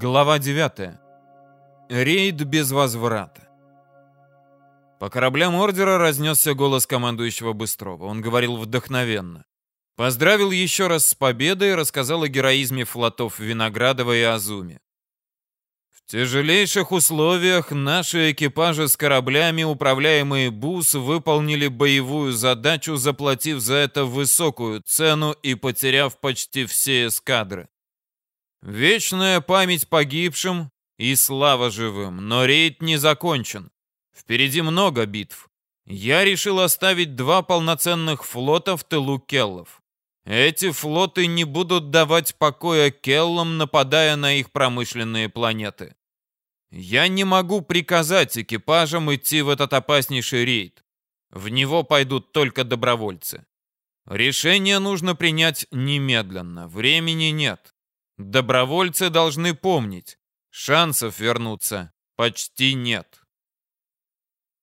Глава 9. Рейд без возврата. По кораблям ордера разнесся голос командующего Быстрова. Он говорил вдохновенно. Поздравил еще раз с победой и рассказал о героизме флотов Виноградова и Азуми. В тяжелейших условиях наши экипажи с кораблями, управляемые БУС, выполнили боевую задачу, заплатив за это высокую цену и потеряв почти все эскадры. Вечная память погибшим и слава живым, но рейд не закончен. Впереди много битв. Я решил оставить два полноценных флота в тылу Келлов. Эти флоты не будут давать покоя Келлам, нападая на их промышленные планеты. Я не могу приказать экипажам идти в этот опаснейший рейд. В него пойдут только добровольцы. Решение нужно принять немедленно, времени нет. Добровольцы должны помнить, шансов вернуться почти нет.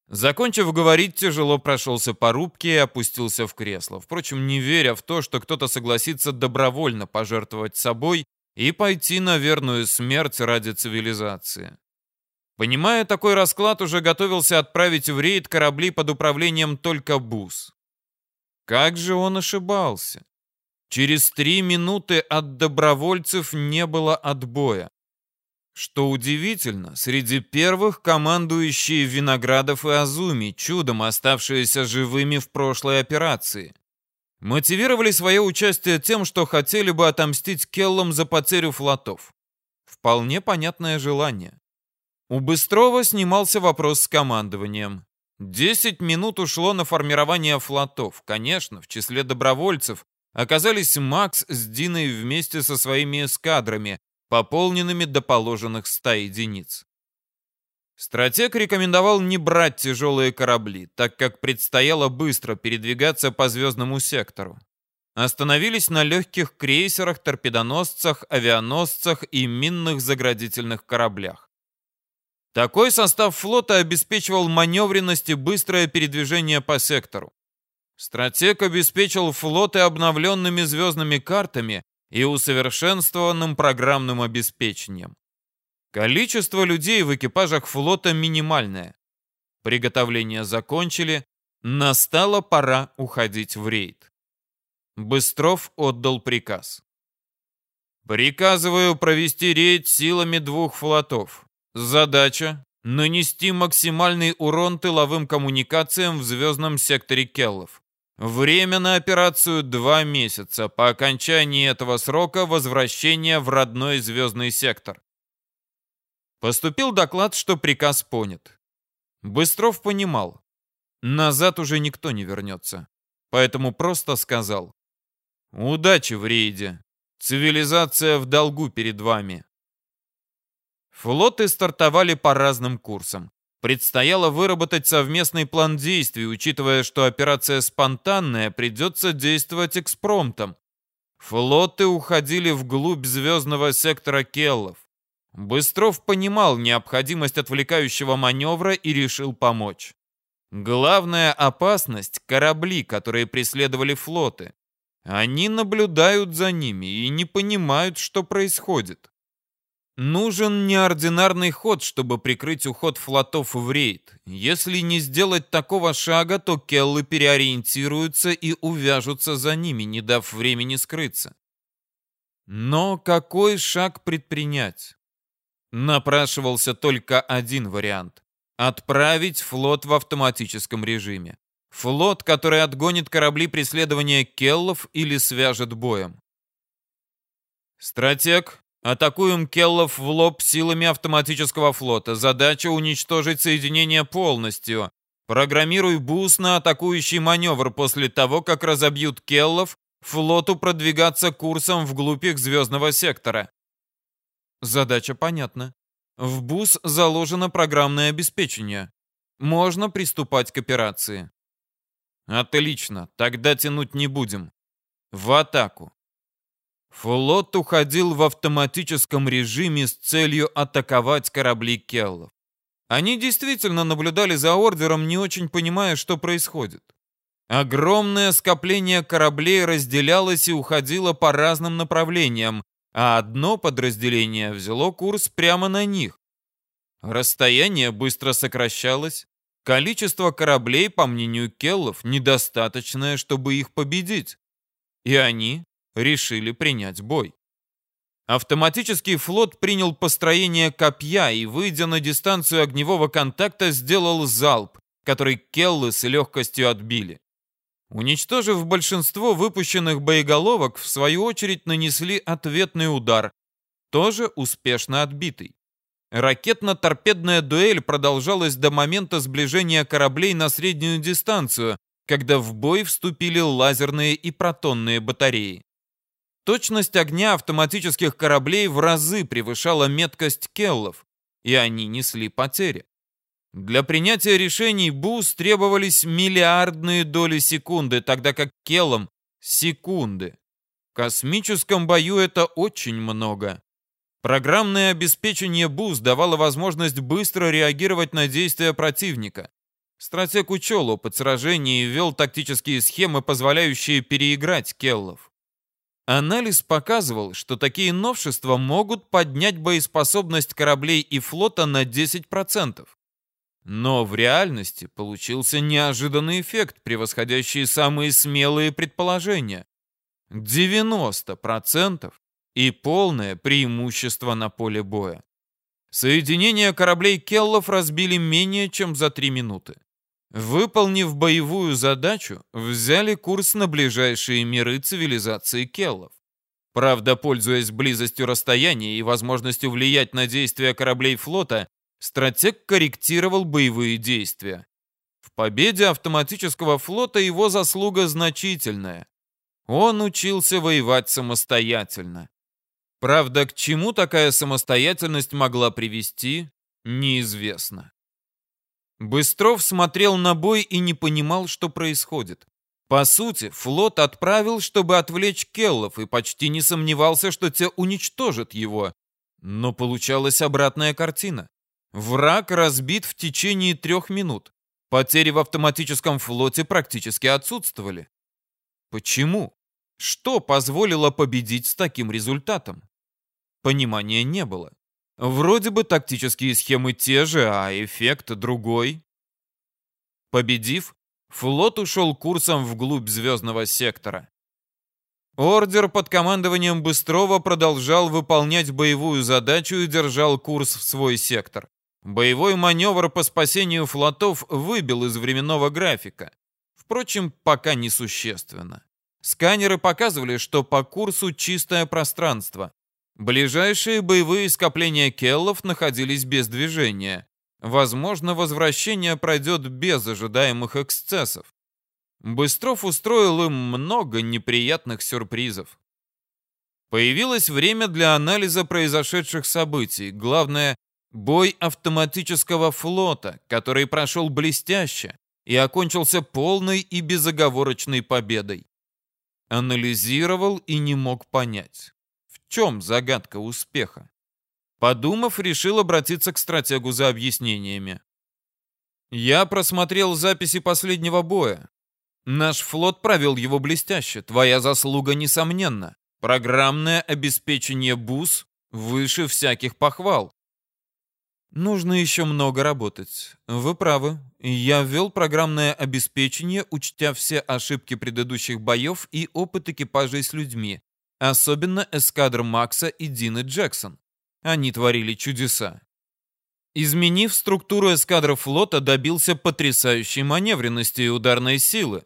Закончив говорить, тяжело прошелся по рубке и опустился в кресло. Впрочем, не веря в то, что кто-то согласится добровольно пожертвовать собой и пойти на верную смерть ради цивилизации. Понимая такой расклад, уже готовился отправить в рейд корабли под управлением только БУС. Как же он ошибался? Через три минуты от добровольцев не было отбоя. Что удивительно, среди первых командующие Виноградов и Азуми, чудом оставшиеся живыми в прошлой операции. Мотивировали свое участие тем, что хотели бы отомстить Келлам за потерю флотов. Вполне понятное желание. У Быстрова снимался вопрос с командованием. Десять минут ушло на формирование флотов. Конечно, в числе добровольцев оказались Макс с Диной вместе со своими эскадрами, пополненными до положенных 100 единиц. Стратег рекомендовал не брать тяжелые корабли, так как предстояло быстро передвигаться по звездному сектору. Остановились на легких крейсерах, торпедоносцах, авианосцах и минных заградительных кораблях. Такой состав флота обеспечивал маневренность и быстрое передвижение по сектору. Стратег обеспечил флоты обновленными звездными картами и усовершенствованным программным обеспечением. Количество людей в экипажах флота минимальное. Приготовления закончили, настала пора уходить в рейд. Быстров отдал приказ. Приказываю провести рейд силами двух флотов. Задача — нанести максимальный урон тыловым коммуникациям в звездном секторе Келлов. Время на операцию два месяца. По окончании этого срока возвращение в родной звездный сектор. Поступил доклад, что приказ понят. Быстров понимал. Назад уже никто не вернется. Поэтому просто сказал. Удачи в рейде. Цивилизация в долгу перед вами. Флоты стартовали по разным курсам. Предстояло выработать совместный план действий, учитывая, что операция спонтанная, придется действовать экспромтом. Флоты уходили вглубь звездного сектора Келлов. Быстров понимал необходимость отвлекающего маневра и решил помочь. Главная опасность — корабли, которые преследовали флоты. Они наблюдают за ними и не понимают, что происходит. Нужен неординарный ход, чтобы прикрыть уход флотов в рейд. Если не сделать такого шага, то келлы переориентируются и увяжутся за ними, не дав времени скрыться. Но какой шаг предпринять? Напрашивался только один вариант. Отправить флот в автоматическом режиме. Флот, который отгонит корабли преследования келлов или свяжет боем. Стратег, Атакуем Келлов в лоб силами автоматического флота. Задача уничтожить соединение полностью. Программируй бус на атакующий маневр после того, как разобьют Келлов, флоту продвигаться курсом вглубь их звездного сектора. Задача понятна. В бус заложено программное обеспечение. Можно приступать к операции. Отлично, тогда тянуть не будем. В атаку. Флот уходил в автоматическом режиме с целью атаковать корабли Келлов. Они действительно наблюдали за ордером, не очень понимая, что происходит. Огромное скопление кораблей разделялось и уходило по разным направлениям. а одно подразделение взяло курс прямо на них. Расстояние быстро сокращалось, количество кораблей, по мнению Келлов, недостаточное, чтобы их победить. И они решили принять бой. Автоматический флот принял построение копья и, выйдя на дистанцию огневого контакта, сделал залп, который Келлы с легкостью отбили. Уничтожив большинство выпущенных боеголовок, в свою очередь нанесли ответный удар, тоже успешно отбитый. Ракетно-торпедная дуэль продолжалась до момента сближения кораблей на среднюю дистанцию, когда в бой вступили лазерные и протонные батареи. Точность огня автоматических кораблей в разы превышала меткость келлов, и они несли потери. Для принятия решений БУС требовались миллиардные доли секунды, тогда как келлам — секунды. В космическом бою это очень много. Программное обеспечение БУС давало возможность быстро реагировать на действия противника. Стратег учел опыт сражений и ввел тактические схемы, позволяющие переиграть келлов. Анализ показывал, что такие новшества могут поднять боеспособность кораблей и флота на 10%. Но в реальности получился неожиданный эффект, превосходящий самые смелые предположения. 90% и полное преимущество на поле боя. Соединение кораблей Келлов разбили менее чем за 3 минуты. Выполнив боевую задачу, взяли курс на ближайшие миры цивилизации Келлов. Правда, пользуясь близостью расстояния и возможностью влиять на действия кораблей флота, стратег корректировал боевые действия. В победе автоматического флота его заслуга значительная. Он учился воевать самостоятельно. Правда, к чему такая самостоятельность могла привести, неизвестно. Быстров смотрел на бой и не понимал, что происходит. По сути, флот отправил, чтобы отвлечь Келлов, и почти не сомневался, что те уничтожат его. Но получалась обратная картина. Враг разбит в течение трех минут. Потери в автоматическом флоте практически отсутствовали. Почему? Что позволило победить с таким результатом? Понимания не было. Вроде бы тактические схемы те же, а эффект другой. Победив, флот ушел курсом вглубь звездного сектора. Ордер под командованием Быстрова продолжал выполнять боевую задачу и держал курс в свой сектор. Боевой маневр по спасению флотов выбил из временного графика. Впрочем, пока несущественно. Сканеры показывали, что по курсу чистое пространство. Ближайшие боевые скопления келлов находились без движения. Возможно, возвращение пройдет без ожидаемых эксцессов. Быстров устроил им много неприятных сюрпризов. Появилось время для анализа произошедших событий. Главное — бой автоматического флота, который прошел блестяще и окончился полной и безоговорочной победой. Анализировал и не мог понять чем загадка успеха? Подумав, решил обратиться к стратегу за объяснениями. Я просмотрел записи последнего боя. Наш флот провел его блестяще. Твоя заслуга несомненна. Программное обеспечение БУС выше всяких похвал. Нужно еще много работать. Вы правы. Я ввел программное обеспечение, учтя все ошибки предыдущих боев и опыт экипажей с людьми. Особенно эскадр Макса и Дины Джексон. Они творили чудеса. Изменив структуру эскадры флота, добился потрясающей маневренности и ударной силы.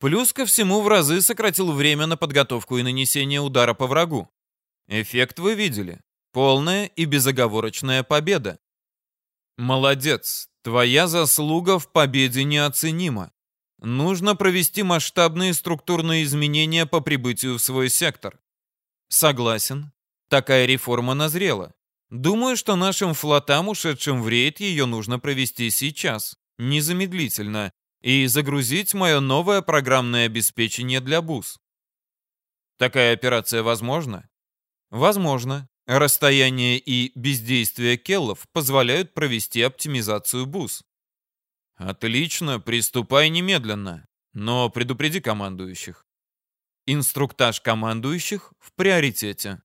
Плюс ко всему в разы сократил время на подготовку и нанесение удара по врагу. Эффект вы видели. Полная и безоговорочная победа. Молодец. Твоя заслуга в победе неоценима. Нужно провести масштабные структурные изменения по прибытию в свой сектор. Согласен. Такая реформа назрела. Думаю, что нашим флотам, ушедшим в рейд, ее нужно провести сейчас, незамедлительно, и загрузить мое новое программное обеспечение для БУС. Такая операция возможна? Возможно. Расстояние и бездействие келлов позволяют провести оптимизацию БУС. Отлично, приступай немедленно, но предупреди командующих. Инструктаж командующих в приоритете.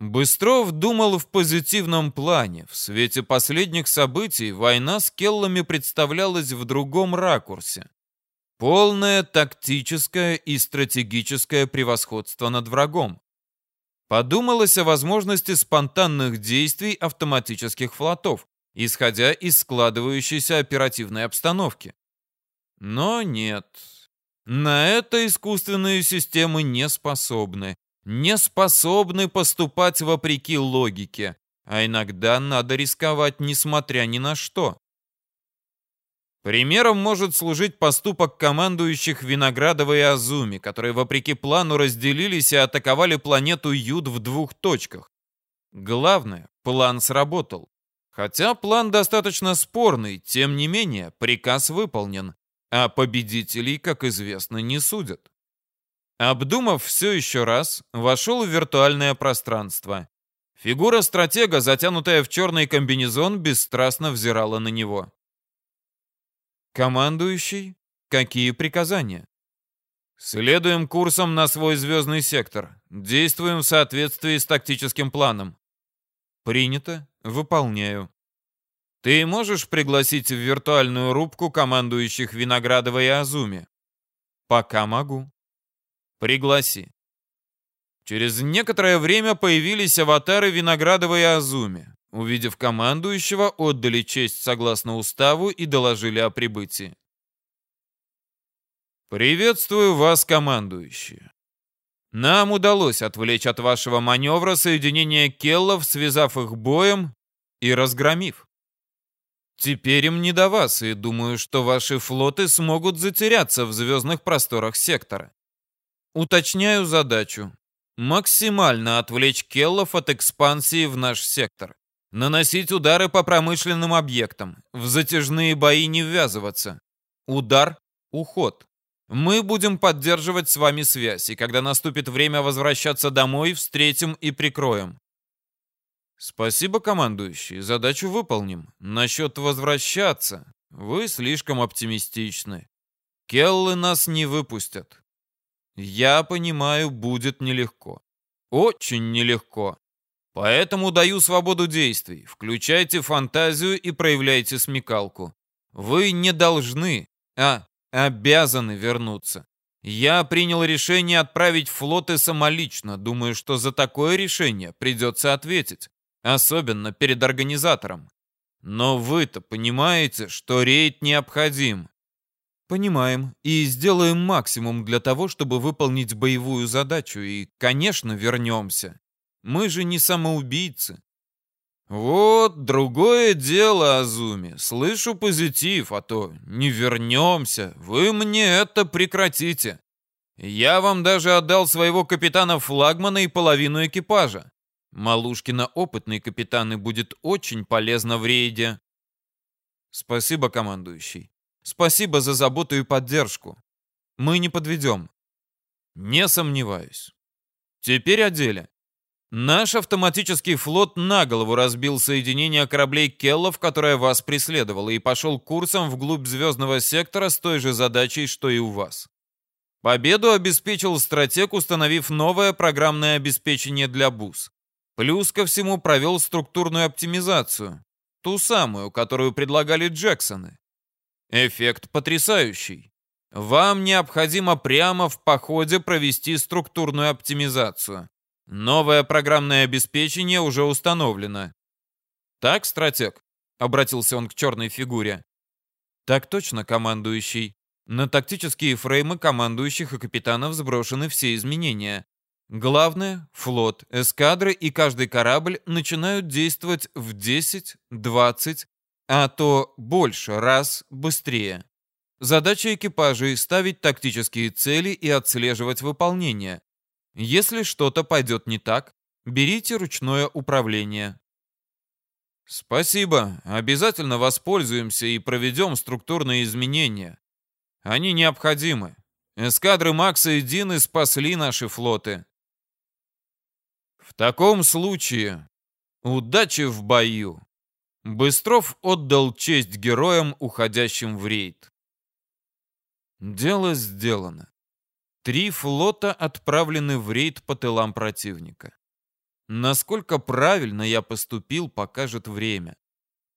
Быстров думал в позитивном плане. В свете последних событий война с Келлами представлялась в другом ракурсе. Полное тактическое и стратегическое превосходство над врагом. Подумалось о возможности спонтанных действий автоматических флотов, исходя из складывающейся оперативной обстановки. Но нет. На это искусственные системы не способны. Не способны поступать вопреки логике. А иногда надо рисковать, несмотря ни на что. Примером может служить поступок командующих Виноградова и Азуми, которые вопреки плану разделились и атаковали планету Юд в двух точках. Главное, план сработал. Хотя план достаточно спорный, тем не менее, приказ выполнен, а победителей, как известно, не судят. Обдумав все еще раз, вошел в виртуальное пространство. Фигура стратега, затянутая в черный комбинезон, бесстрастно взирала на него. «Командующий, какие приказания?» «Следуем курсом на свой звездный сектор. Действуем в соответствии с тактическим планом». «Принято. Выполняю». «Ты можешь пригласить в виртуальную рубку командующих Виноградова и Азуми?» «Пока могу». «Пригласи». Через некоторое время появились аватары Виноградова и Азуми. Увидев командующего, отдали честь согласно уставу и доложили о прибытии. «Приветствую вас, командующие. Нам удалось отвлечь от вашего маневра соединение келлов, связав их боем и разгромив. Теперь им не до вас, и думаю, что ваши флоты смогут затеряться в звездных просторах сектора. Уточняю задачу. Максимально отвлечь келлов от экспансии в наш сектор. Наносить удары по промышленным объектам. В затяжные бои не ввязываться. Удар — уход. Мы будем поддерживать с вами связь, и когда наступит время возвращаться домой, встретим и прикроем. Спасибо, командующий, задачу выполним. Насчет возвращаться, вы слишком оптимистичны. Келлы нас не выпустят. Я понимаю, будет нелегко. Очень нелегко. Поэтому даю свободу действий. Включайте фантазию и проявляйте смекалку. Вы не должны, а обязаны вернуться. Я принял решение отправить флоты самолично, думаю, что за такое решение придется ответить, особенно перед организатором. Но вы-то понимаете, что рейд необходим. Понимаем и сделаем максимум для того, чтобы выполнить боевую задачу и, конечно, вернемся. Мы же не самоубийцы. Вот другое дело, Азуми. Слышу позитив, а то не вернемся. Вы мне это прекратите. Я вам даже отдал своего капитана-флагмана и половину экипажа. Малушкина опытный капитан и будет очень полезно в рейде. Спасибо, командующий. Спасибо за заботу и поддержку. Мы не подведем. Не сомневаюсь. Теперь о деле. Наш автоматический флот на голову разбил соединение кораблей Келлов, которое вас преследовало, и пошел курсом вглубь звездного сектора с той же задачей, что и у вас. Победу обеспечил стратег, установив новое программное обеспечение для БУС. Плюс ко всему провел структурную оптимизацию. Ту самую, которую предлагали Джексоны. Эффект потрясающий. Вам необходимо прямо в походе провести структурную оптимизацию. Новое программное обеспечение уже установлено. Так, стратег? Обратился он к черной фигуре. Так точно, командующий. На тактические фреймы командующих и капитанов сброшены все изменения. Главное, флот, эскадры и каждый корабль начинают действовать в 10, 20, а то больше раз быстрее. Задача экипажей — ставить тактические цели и отслеживать выполнение. Если что-то пойдет не так, берите ручное управление. Спасибо. Обязательно воспользуемся и проведем структурные изменения. Они необходимы. Эскадры Макса и Дины спасли наши флоты. В таком случае, удачи в бою. Быстров отдал честь героям, уходящим в рейд. Дело сделано. Три флота отправлены в рейд по тылам противника. Насколько правильно я поступил, покажет время.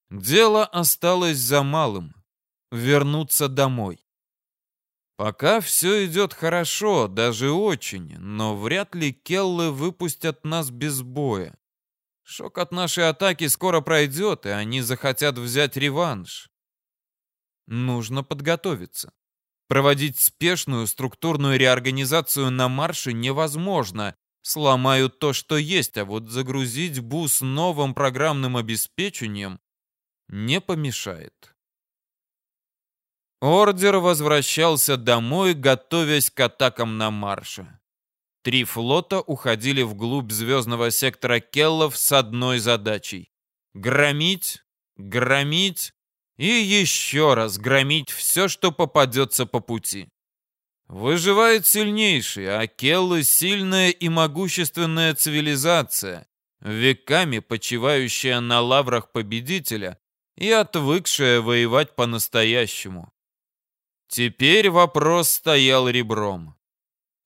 Дело осталось за малым — вернуться домой. Пока все идет хорошо, даже очень, но вряд ли Келлы выпустят нас без боя. Шок от нашей атаки скоро пройдет, и они захотят взять реванш. Нужно подготовиться. Проводить спешную структурную реорганизацию на марше невозможно. Сломают то, что есть, а вот загрузить бус новым программным обеспечением не помешает. Ордер возвращался домой, готовясь к атакам на марше. Три флота уходили вглубь звездного сектора Келлов с одной задачей — громить, громить и еще раз громить все, что попадется по пути. Выживает сильнейший, а Келлы — сильная и могущественная цивилизация, веками почивающая на лаврах победителя и отвыкшая воевать по-настоящему. Теперь вопрос стоял ребром.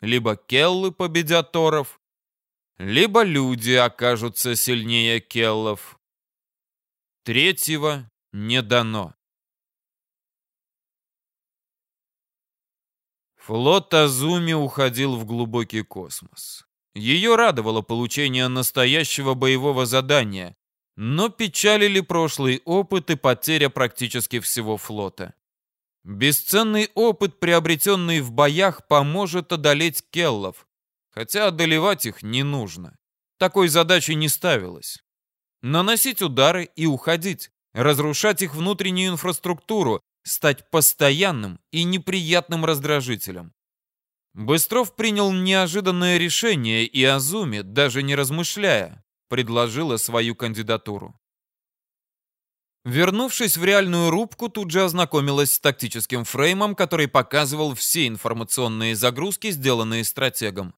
Либо Келлы победят Торов, либо люди окажутся сильнее Келлов. Третьего не дано. Флот Азуми уходил в глубокий космос. Ее радовало получение настоящего боевого задания, но печалили прошлый опыт и потеря практически всего флота. Бесценный опыт, приобретенный в боях, поможет одолеть келлов, хотя одолевать их не нужно. Такой задачи не ставилось. Наносить удары и уходить, разрушать их внутреннюю инфраструктуру, стать постоянным и неприятным раздражителем. Быстров принял неожиданное решение, и Азуми, даже не размышляя, предложила свою кандидатуру. Вернувшись в реальную рубку, тут же ознакомилась с тактическим фреймом, который показывал все информационные загрузки, сделанные стратегом.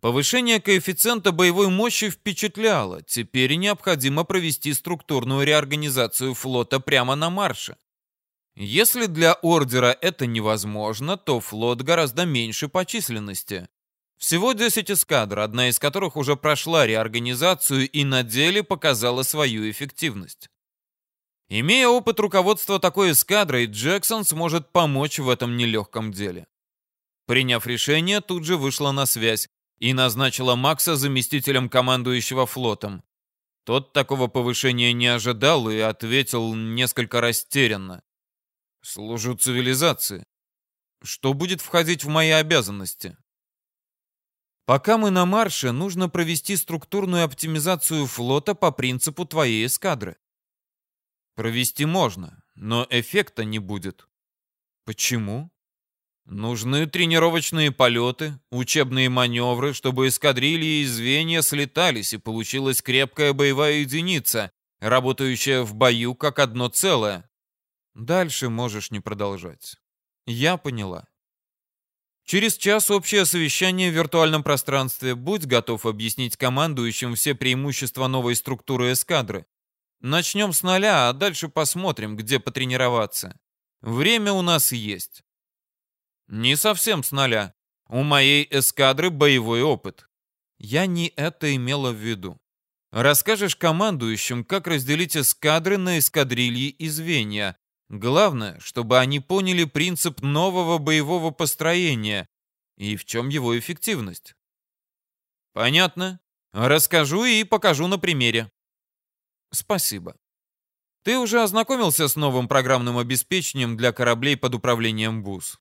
Повышение коэффициента боевой мощи впечатляло. Теперь необходимо провести структурную реорганизацию флота прямо на марше. Если для Ордера это невозможно, то флот гораздо меньше по численности. Всего 10 эскадр, одна из которых уже прошла реорганизацию и на деле показала свою эффективность. Имея опыт руководства такой эскадрой, Джексон сможет помочь в этом нелегком деле. Приняв решение, тут же вышла на связь и назначила Макса заместителем командующего флотом. Тот такого повышения не ожидал и ответил несколько растерянно. «Служу цивилизации. Что будет входить в мои обязанности?» «Пока мы на марше, нужно провести структурную оптимизацию флота по принципу твоей эскадры. Провести можно, но эффекта не будет. Почему? Нужны тренировочные полеты, учебные маневры, чтобы эскадрильи и звенья слетались и получилась крепкая боевая единица, работающая в бою как одно целое. Дальше можешь не продолжать. Я поняла. Через час общее совещание в виртуальном пространстве. Будь готов объяснить командующим все преимущества новой структуры эскадры. Начнем с нуля, а дальше посмотрим, где потренироваться. Время у нас есть. Не совсем с нуля. У моей эскадры боевой опыт. Я не это имела в виду. Расскажешь командующим, как разделить эскадры на эскадрильи и звенья. Главное, чтобы они поняли принцип нового боевого построения и в чем его эффективность. Понятно. Расскажу и покажу на примере. Спасибо. Ты уже ознакомился с новым программным обеспечением для кораблей под управлением БУС?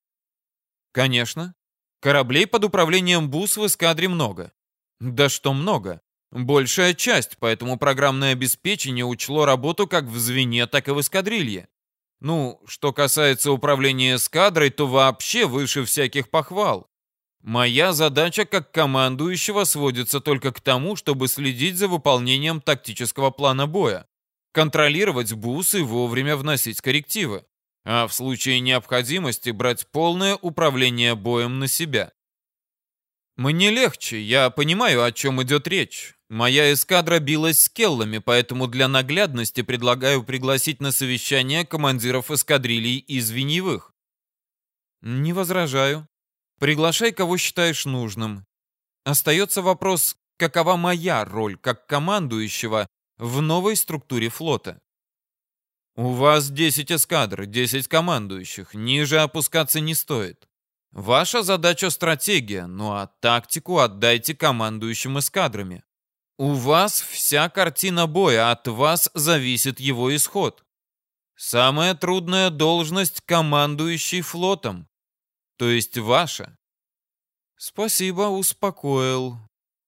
Конечно. Кораблей под управлением БУС в эскадре много. Да что много. Большая часть, поэтому программное обеспечение учло работу как в звене, так и в эскадрилье. Ну, что касается управления эскадрой, то вообще выше всяких похвал. Моя задача как командующего сводится только к тому, чтобы следить за выполнением тактического плана боя, контролировать бус и вовремя вносить коррективы, а в случае необходимости брать полное управление боем на себя. Мне легче, я понимаю, о чем идет речь. Моя эскадра билась с келлами, поэтому для наглядности предлагаю пригласить на совещание командиров эскадрилий и звеньевых. Не возражаю. Приглашай, кого считаешь нужным. Остается вопрос, какова моя роль как командующего в новой структуре флота. У вас 10 эскадр, 10 командующих, ниже опускаться не стоит. Ваша задача — стратегия, ну а тактику отдайте командующим эскадрами. У вас вся картина боя, от вас зависит его исход. Самая трудная должность — командующий флотом. То есть ваша. Спасибо, успокоил.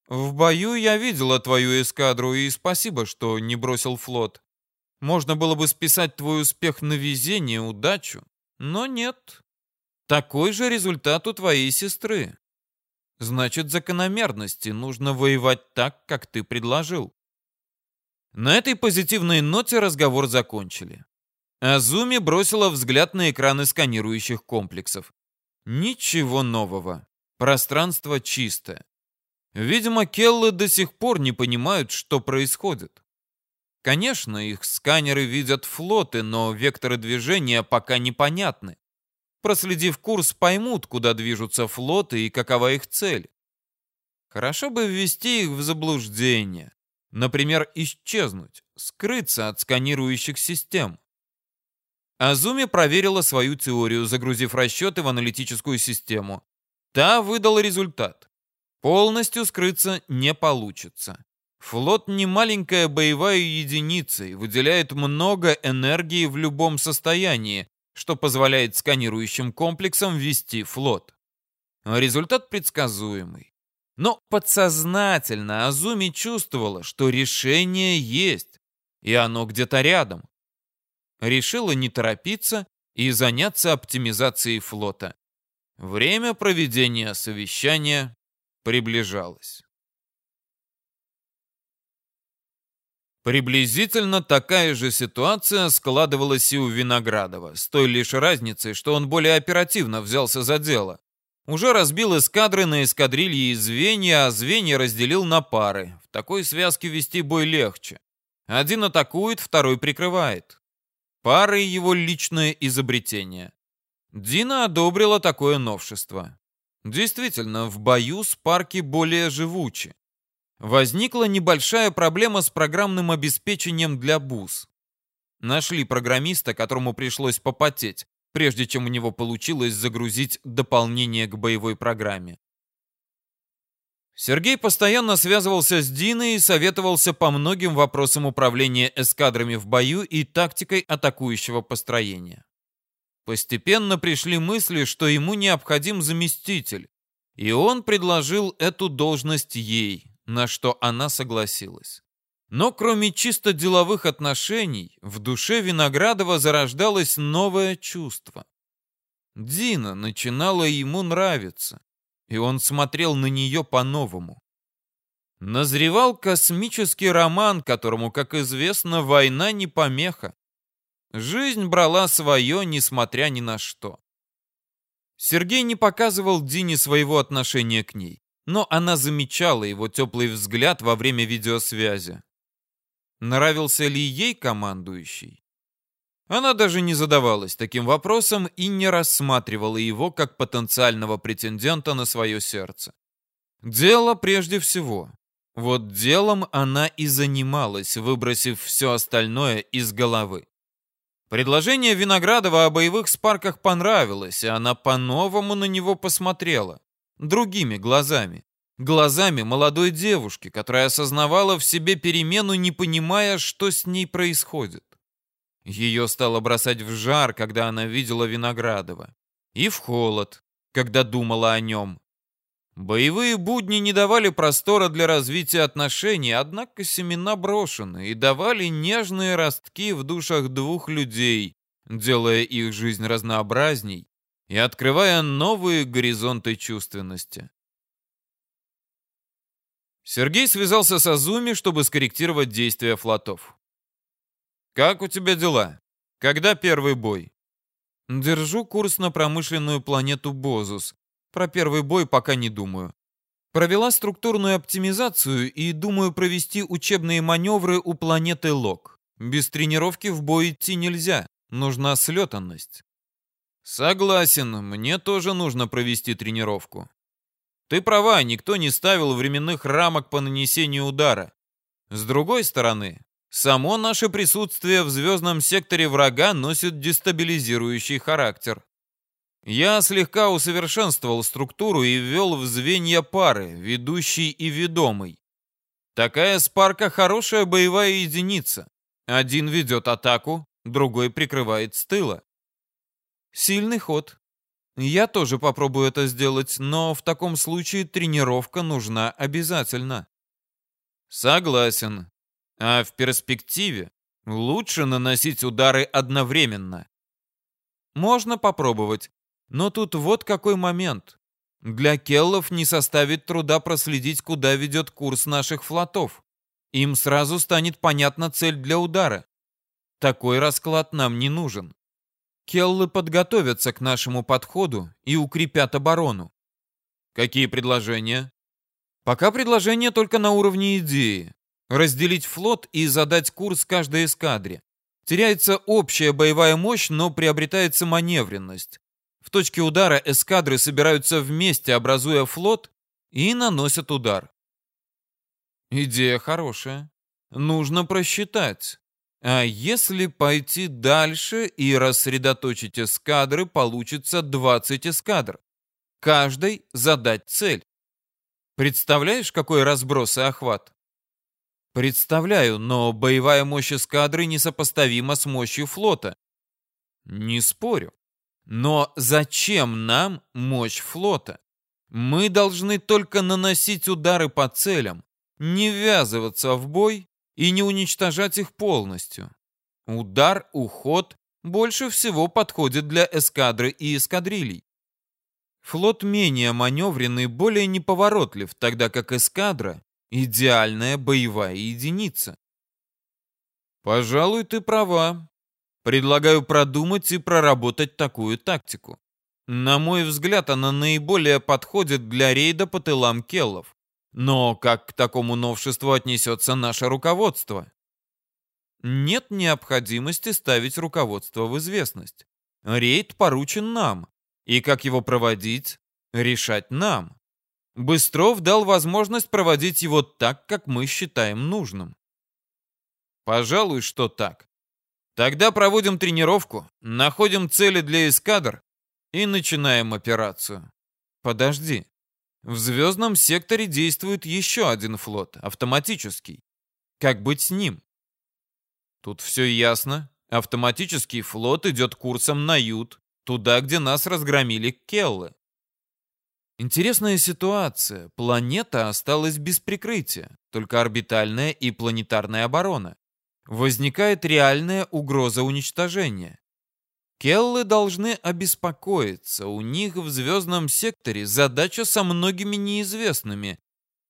В бою я видела твою эскадру, и спасибо, что не бросил флот. Можно было бы списать твой успех на везение, удачу, но нет. Такой же результат у твоей сестры. Значит, закономерности нужно воевать так, как ты предложил. На этой позитивной ноте разговор закончили. Азуми бросила взгляд на экраны сканирующих комплексов. Ничего нового. Пространство чистое. Видимо, Келлы до сих пор не понимают, что происходит. Конечно, их сканеры видят флоты, но векторы движения пока непонятны. Проследив курс, поймут, куда движутся флоты и какова их цель. Хорошо бы ввести их в заблуждение. Например, исчезнуть, скрыться от сканирующих систем. Азуми проверила свою теорию, загрузив расчеты в аналитическую систему. Та выдала результат. Полностью скрыться не получится. Флот не маленькая боевая единица и выделяет много энергии в любом состоянии, что позволяет сканирующим комплексам вести флот. Результат предсказуемый. Но подсознательно Азуми чувствовала, что решение есть, и оно где-то рядом. Решила не торопиться и заняться оптимизацией флота. Время проведения совещания приближалось. Приблизительно такая же ситуация складывалась и у Виноградова, с той лишь разницей, что он более оперативно взялся за дело. Уже разбил эскадры на эскадрильи и звенья, а звенья разделил на пары. В такой связке вести бой легче. Один атакует, второй прикрывает. Пары — его личное изобретение. Дина одобрила такое новшество. Действительно, в бою спарки более живучи возникла небольшая проблема с программным обеспечением для БУС. Нашли программиста, которому пришлось попотеть, прежде чем у него получилось загрузить дополнение к боевой программе. Сергей постоянно связывался с Диной и советовался по многим вопросам управления эскадрами в бою и тактикой атакующего построения. Постепенно пришли мысли, что ему необходим заместитель, и он предложил эту должность ей, на что она согласилась. Но кроме чисто деловых отношений, в душе Виноградова зарождалось новое чувство. Дина начинала ему нравиться, и он смотрел на нее по-новому. Назревал космический роман, которому, как известно, война не помеха. Жизнь брала свое, несмотря ни на что. Сергей не показывал Дине своего отношения к ней но она замечала его теплый взгляд во время видеосвязи. Нравился ли ей командующий? Она даже не задавалась таким вопросом и не рассматривала его как потенциального претендента на свое сердце. Дело прежде всего. Вот делом она и занималась, выбросив все остальное из головы. Предложение Виноградова о боевых спарках понравилось, и она по-новому на него посмотрела другими глазами. Глазами молодой девушки, которая осознавала в себе перемену, не понимая, что с ней происходит. Ее стало бросать в жар, когда она видела Виноградова. И в холод, когда думала о нем. Боевые будни не давали простора для развития отношений, однако семена брошены и давали нежные ростки в душах двух людей, делая их жизнь разнообразней и открывая новые горизонты чувственности. Сергей связался с Азуми, чтобы скорректировать действия флотов. «Как у тебя дела? Когда первый бой?» «Держу курс на промышленную планету Бозус. Про первый бой пока не думаю. Провела структурную оптимизацию и думаю провести учебные маневры у планеты Лок. Без тренировки в бой идти нельзя, нужна слетанность. Согласен, мне тоже нужно провести тренировку. Ты права, никто не ставил временных рамок по нанесению удара. С другой стороны, само наше присутствие в звездном секторе врага носит дестабилизирующий характер. Я слегка усовершенствовал структуру и ввел в звенья пары, ведущий и ведомый. Такая спарка хорошая боевая единица. Один ведет атаку, другой прикрывает с тыла. Сильный ход. Я тоже попробую это сделать, но в таком случае тренировка нужна обязательно. Согласен. А в перспективе лучше наносить удары одновременно. Можно попробовать, но тут вот какой момент. Для келлов не составит труда проследить, куда ведет курс наших флотов. Им сразу станет понятна цель для удара. Такой расклад нам не нужен. Келлы подготовятся к нашему подходу и укрепят оборону. Какие предложения? Пока предложения только на уровне идеи. Разделить флот и задать курс каждой эскадре. Теряется общая боевая мощь, но приобретается маневренность. В точке удара эскадры собираются вместе, образуя флот, и наносят удар. Идея хорошая. Нужно просчитать. А если пойти дальше и рассредоточить эскадры, получится 20 эскадр. Каждой задать цель. Представляешь, какой разброс и охват? Представляю, но боевая мощь эскадры несопоставима с мощью флота. Не спорю. Но зачем нам мощь флота? Мы должны только наносить удары по целям, не ввязываться в бой и не уничтожать их полностью. Удар, уход больше всего подходит для эскадры и эскадрилей. Флот менее маневренный, более неповоротлив, тогда как эскадра — идеальная боевая единица. Пожалуй, ты права. Предлагаю продумать и проработать такую тактику. На мой взгляд, она наиболее подходит для рейда по тылам келлов. Но как к такому новшеству отнесется наше руководство? Нет необходимости ставить руководство в известность. Рейд поручен нам, и как его проводить, решать нам. Быстров дал возможность проводить его так, как мы считаем нужным. Пожалуй, что так. Тогда проводим тренировку, находим цели для эскадр и начинаем операцию. Подожди. В звездном секторе действует еще один флот, автоматический. Как быть с ним? Тут все ясно. Автоматический флот идет курсом на Ют, туда, где нас разгромили Келлы. Интересная ситуация. Планета осталась без прикрытия, только орбитальная и планетарная оборона. Возникает реальная угроза уничтожения. Келлы должны обеспокоиться, у них в звездном секторе задача со многими неизвестными.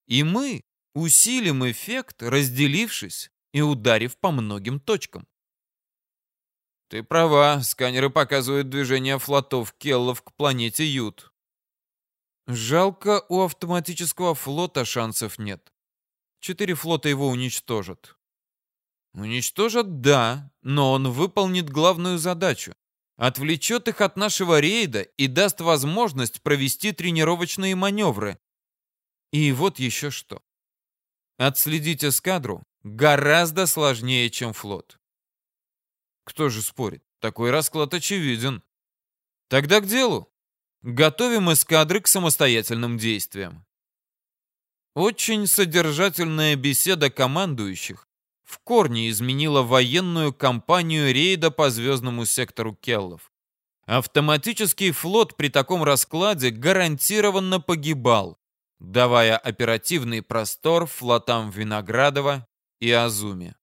И мы усилим эффект, разделившись и ударив по многим точкам. Ты права, сканеры показывают движение флотов Келлов к планете Ют. Жалко, у автоматического флота шансов нет. Четыре флота его уничтожат. Уничтожат, да, но он выполнит главную задачу отвлечет их от нашего рейда и даст возможность провести тренировочные маневры. И вот еще что. Отследить эскадру гораздо сложнее, чем флот. Кто же спорит? Такой расклад очевиден. Тогда к делу. Готовим эскадры к самостоятельным действиям. Очень содержательная беседа командующих в корне изменила военную кампанию рейда по звездному сектору Келлов. Автоматический флот при таком раскладе гарантированно погибал, давая оперативный простор флотам Виноградова и Азуми.